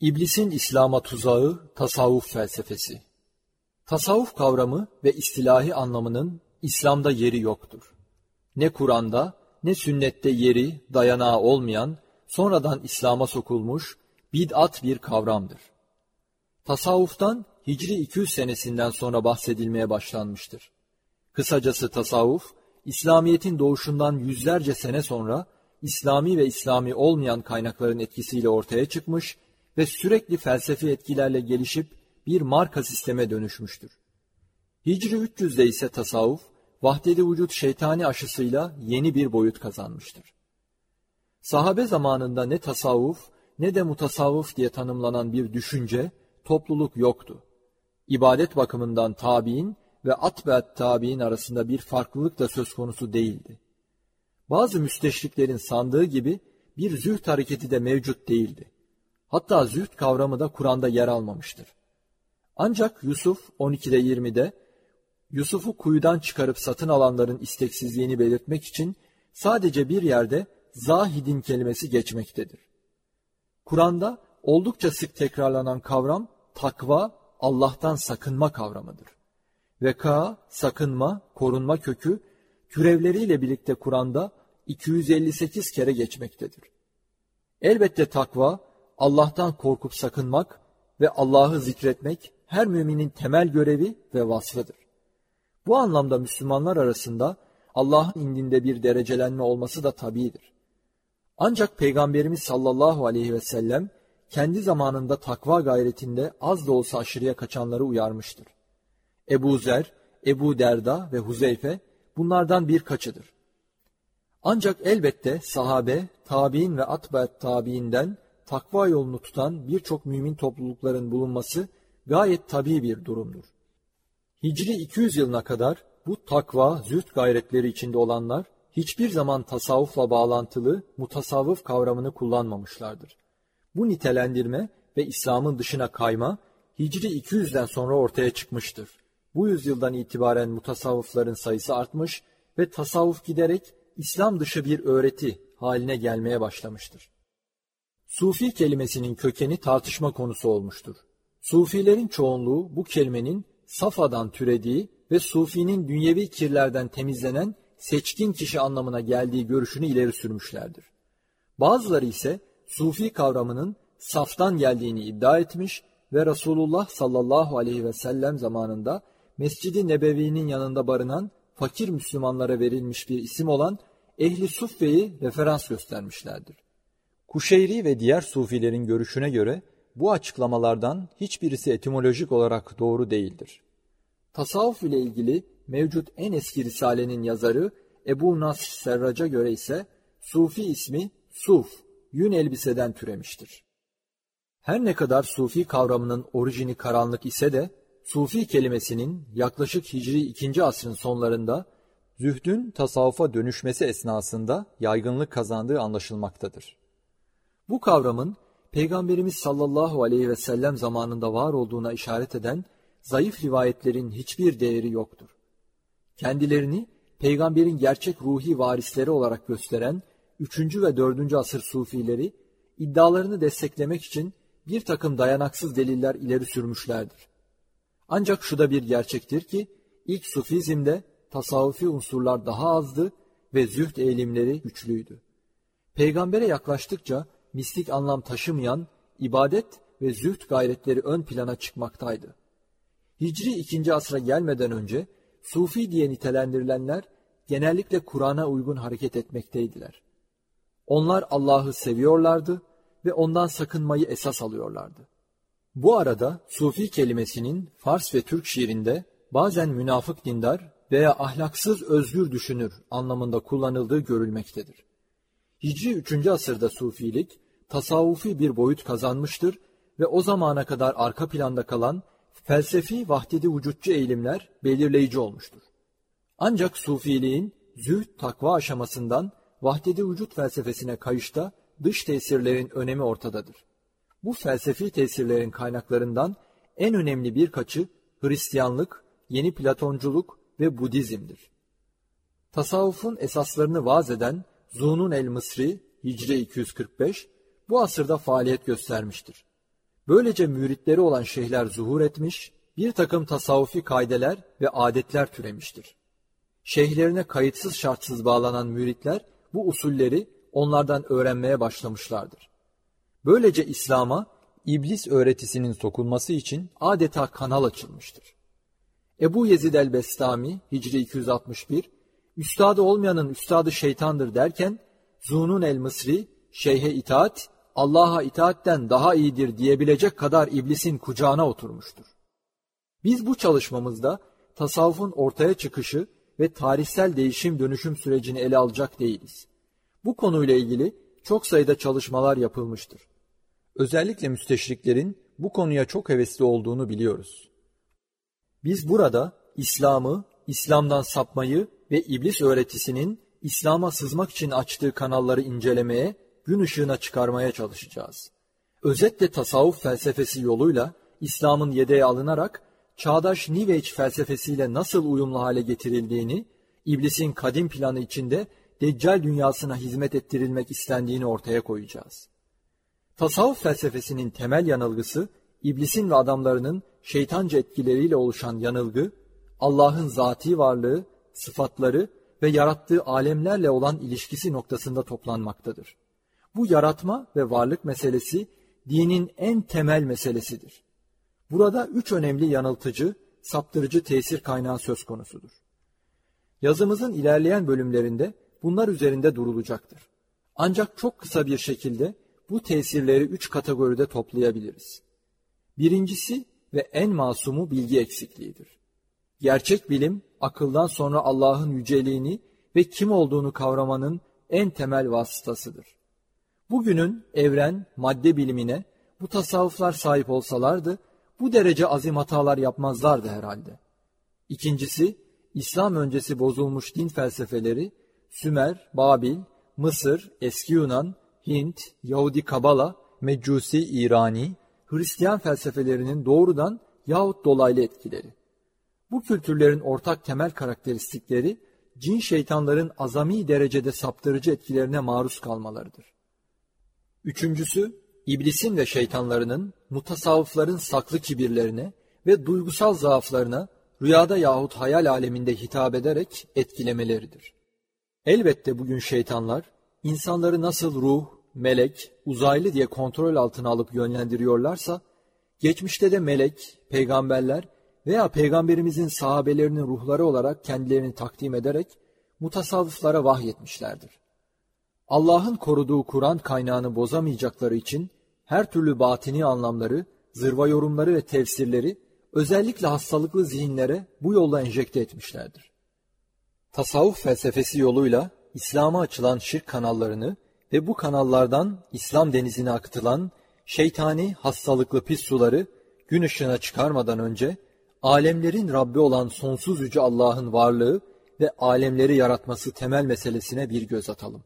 İblisin İslam'a tuzağı tasavvuf felsefesi. Tasavvuf kavramı ve istilahi anlamının İslam'da yeri yoktur. Ne Kur'an'da ne sünnette yeri, dayanağı olmayan, sonradan İslam'a sokulmuş bid'at bir kavramdır. Tasavvuftan Hicri 200 senesinden sonra bahsedilmeye başlanmıştır. Kısacası tasavvuf, İslamiyet'in doğuşundan yüzlerce sene sonra İslami ve İslami olmayan kaynakların etkisiyle ortaya çıkmış ve sürekli felsefi etkilerle gelişip bir marka sisteme dönüşmüştür. Hicri 300'de ise tasavvuf, vahdedi vücut şeytani aşısıyla yeni bir boyut kazanmıştır. Sahabe zamanında ne tasavvuf ne de mutasavvuf diye tanımlanan bir düşünce, topluluk yoktu. İbadet bakımından tabi'in ve atbeat tabi'in arasında bir farklılık da söz konusu değildi. Bazı müsteşriklerin sandığı gibi bir zühd hareketi de mevcut değildi. Hatta zühd kavramı da Kur'an'da yer almamıştır. Ancak Yusuf 12'de 20'de Yusuf'u kuyudan çıkarıp satın alanların isteksizliğini belirtmek için sadece bir yerde zahidin kelimesi geçmektedir. Kur'an'da oldukça sık tekrarlanan kavram takva, Allah'tan sakınma kavramıdır. Veka, sakınma, korunma kökü türevleriyle birlikte Kur'an'da 258 kere geçmektedir. Elbette takva, Allah'tan korkup sakınmak ve Allah'ı zikretmek her müminin temel görevi ve vasfıdır. Bu anlamda Müslümanlar arasında Allah'ın indinde bir derecelenme olması da tabidir. Ancak Peygamberimiz sallallahu aleyhi ve sellem kendi zamanında takva gayretinde az da olsa aşırıya kaçanları uyarmıştır. Ebu Zer, Ebu Derda ve Huzeyfe bunlardan birkaçıdır. Ancak elbette sahabe, tabi'in ve atba'at tabi'inden takva yolunu tutan birçok mümin toplulukların bulunması gayet tabii bir durumdur. Hicri 200 yılına kadar bu takva, züht gayretleri içinde olanlar hiçbir zaman tasavvufla bağlantılı mutasavvıf kavramını kullanmamışlardır. Bu nitelendirme ve İslam'ın dışına kayma Hicri 200'den sonra ortaya çıkmıştır. Bu yüzyıldan itibaren mutasavvıfların sayısı artmış ve tasavvuf giderek İslam dışı bir öğreti haline gelmeye başlamıştır. Sufi kelimesinin kökeni tartışma konusu olmuştur. Sufilerin çoğunluğu bu kelimenin safadan türediği ve sufinin dünyevi kirlerden temizlenen seçkin kişi anlamına geldiği görüşünü ileri sürmüşlerdir. Bazıları ise sufi kavramının saftan geldiğini iddia etmiş ve Resulullah sallallahu aleyhi ve sellem zamanında Mescid-i Nebevi'nin yanında barınan fakir Müslümanlara verilmiş bir isim olan Ehli Suffe'yi referans göstermişlerdir. Kuşeyri ve diğer sufilerin görüşüne göre bu açıklamalardan hiçbirisi etimolojik olarak doğru değildir. Tasavvuf ile ilgili mevcut en eski risalenin yazarı Ebu Nasr Serrac'a göre ise Sufi ismi Suf, yün elbiseden türemiştir. Her ne kadar Sufi kavramının orijini karanlık ise de Sufi kelimesinin yaklaşık Hicri 2. asrın sonlarında zühdün tasavvufa dönüşmesi esnasında yaygınlık kazandığı anlaşılmaktadır. Bu kavramın Peygamberimiz sallallahu aleyhi ve sellem zamanında var olduğuna işaret eden zayıf rivayetlerin hiçbir değeri yoktur. Kendilerini peygamberin gerçek ruhi varisleri olarak gösteren 3. ve 4. asır sufileri iddialarını desteklemek için bir takım dayanaksız deliller ileri sürmüşlerdir. Ancak şu da bir gerçektir ki ilk sufizmde tasavvufi unsurlar daha azdı ve zühd eğilimleri güçlüydü. Peygambere yaklaştıkça mistik anlam taşımayan ibadet ve zühd gayretleri ön plana çıkmaktaydı. Hicri 2. asra gelmeden önce Sufi diye nitelendirilenler genellikle Kur'an'a uygun hareket etmekteydiler. Onlar Allah'ı seviyorlardı ve ondan sakınmayı esas alıyorlardı. Bu arada Sufi kelimesinin Fars ve Türk şiirinde bazen münafık dindar veya ahlaksız özgür düşünür anlamında kullanıldığı görülmektedir. Hicri 3. asırda Sufilik tasavvufi bir boyut kazanmıştır ve o zamana kadar arka planda kalan felsefi vahdedi vücutçu eğilimler belirleyici olmuştur. Ancak Sufiliğin zühd takva aşamasından vahdedi vücut felsefesine kayışta dış tesirlerin önemi ortadadır. Bu felsefi tesirlerin kaynaklarından en önemli birkaçı Hristiyanlık, yeni Platonculuk ve Budizm'dir. Tasavvufun esaslarını vaz eden Zunun el-Mısri, Hicri 245, bu asırda faaliyet göstermiştir. Böylece müritleri olan şeyhler zuhur etmiş, bir takım tasavvufi kaideler ve adetler türemiştir. Şeyhlerine kayıtsız şartsız bağlanan müritler bu usulleri onlardan öğrenmeye başlamışlardır. Böylece İslam'a iblis öğretisinin sokulması için adeta kanal açılmıştır. Ebu Yezid el-Bestami Hicri 261 Üstadı olmayanın üstadı şeytandır derken Zunun el-Mısri şeyhe itaat Allah'a itaatten daha iyidir diyebilecek kadar iblisin kucağına oturmuştur. Biz bu çalışmamızda tasavvufun ortaya çıkışı ve tarihsel değişim dönüşüm sürecini ele alacak değiliz. Bu konuyla ilgili çok sayıda çalışmalar yapılmıştır. Özellikle müsteşriklerin bu konuya çok hevesli olduğunu biliyoruz. Biz burada İslam'ı, İslam'dan sapmayı ve iblis öğretisinin İslam'a sızmak için açtığı kanalları incelemeye, gün ışığına çıkarmaya çalışacağız. Özetle tasavvuf felsefesi yoluyla İslam'ın yedeğe alınarak çağdaş New Age felsefesiyle nasıl uyumlu hale getirildiğini, iblisin kadim planı içinde Deccal dünyasına hizmet ettirilmek istendiğini ortaya koyacağız. Tasavvuf felsefesinin temel yanılgısı, iblisin ve adamlarının şeytanca etkileriyle oluşan yanılgı, Allah'ın zati varlığı, sıfatları ve yarattığı alemlerle olan ilişkisi noktasında toplanmaktadır. Bu yaratma ve varlık meselesi dinin en temel meselesidir. Burada üç önemli yanıltıcı, saptırıcı tesir kaynağı söz konusudur. Yazımızın ilerleyen bölümlerinde bunlar üzerinde durulacaktır. Ancak çok kısa bir şekilde bu tesirleri üç kategoride toplayabiliriz. Birincisi ve en masumu bilgi eksikliğidir. Gerçek bilim, akıldan sonra Allah'ın yüceliğini ve kim olduğunu kavramanın en temel vasıtasıdır. Bugünün evren, madde bilimine bu tasavvuflar sahip olsalardı, bu derece azim hatalar yapmazlardı herhalde. İkincisi, İslam öncesi bozulmuş din felsefeleri, Sümer, Babil, Mısır, Eski Yunan, Hint, Yahudi Kabala, Mecusi İrani, Hristiyan felsefelerinin doğrudan yahut dolaylı etkileri. Bu kültürlerin ortak temel karakteristikleri, cin şeytanların azami derecede saptırıcı etkilerine maruz kalmalarıdır. Üçüncüsü, iblisin ve şeytanlarının mutasavvıfların saklı kibirlerine ve duygusal zaaflarına rüyada yahut hayal aleminde hitap ederek etkilemeleridir. Elbette bugün şeytanlar insanları nasıl ruh, melek, uzaylı diye kontrol altına alıp yönlendiriyorlarsa, geçmişte de melek, peygamberler veya peygamberimizin sahabelerinin ruhları olarak kendilerini takdim ederek mutasavvıflara vahyetmişlerdir. Allah'ın koruduğu Kur'an kaynağını bozamayacakları için her türlü batini anlamları, zırva yorumları ve tefsirleri özellikle hastalıklı zihinlere bu yolla enjekte etmişlerdir. Tasavvuf felsefesi yoluyla İslam'a açılan şirk kanallarını ve bu kanallardan İslam denizine akıtılan şeytani hastalıklı pis suları gün ışığına çıkarmadan önce alemlerin Rabbi olan sonsuz yüce Allah'ın varlığı ve alemleri yaratması temel meselesine bir göz atalım.